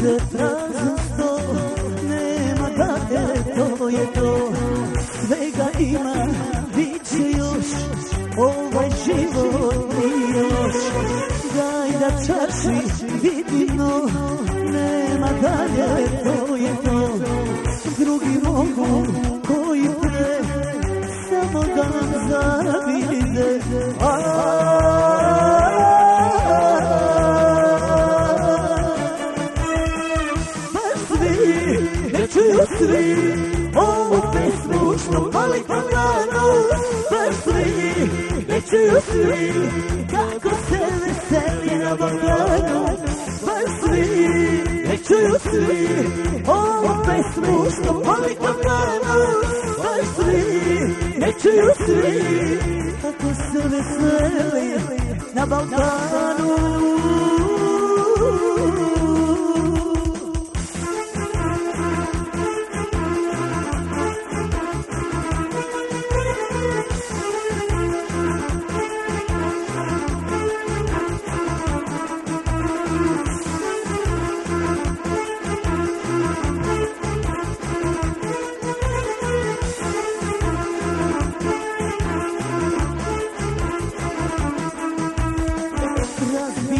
pred prazan sto Nema dalje, to je to. Svega ima, bit će još Ovaj život i još Daj da čaši vidimo Nema dalje, to je to. Drugi mogu koji pre Samo da nam zavide čuju svi ovu pesmu što pali po danu Baš svi, ne čuju svi kako se veseli na Balkanu Baš svi, ne čuju svi ovu pesmu što pali po danu Baš svi, ne čuju svi kako se veseli na Balkanu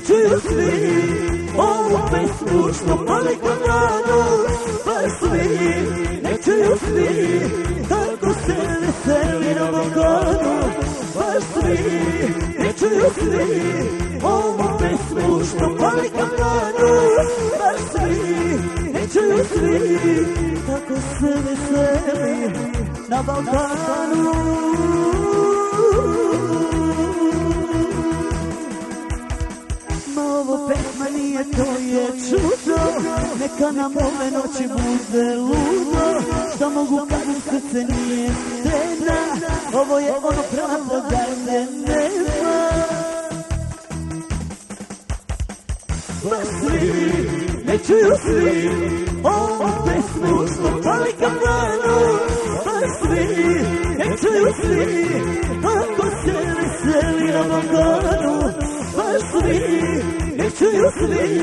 čuju svi ovu pesmu što pali kod radu Baš svi, ne čuju svi kako se veseli na Balkanu Baš svi, čuju svi ovu pesmu što pali kod radu Baš svi, ne čuju svi kako se veseli na Balkanu Neka nam ove noći bude ludo Što mogu kažem srce nije scena Ovo je ono pravo da ne nema. Baš svi, ne čuju svi Ovu pesmu što pali kafanu Baš svi, ne čuju svi Ako se veseli na Balkanu Baš svi, ne čuju svi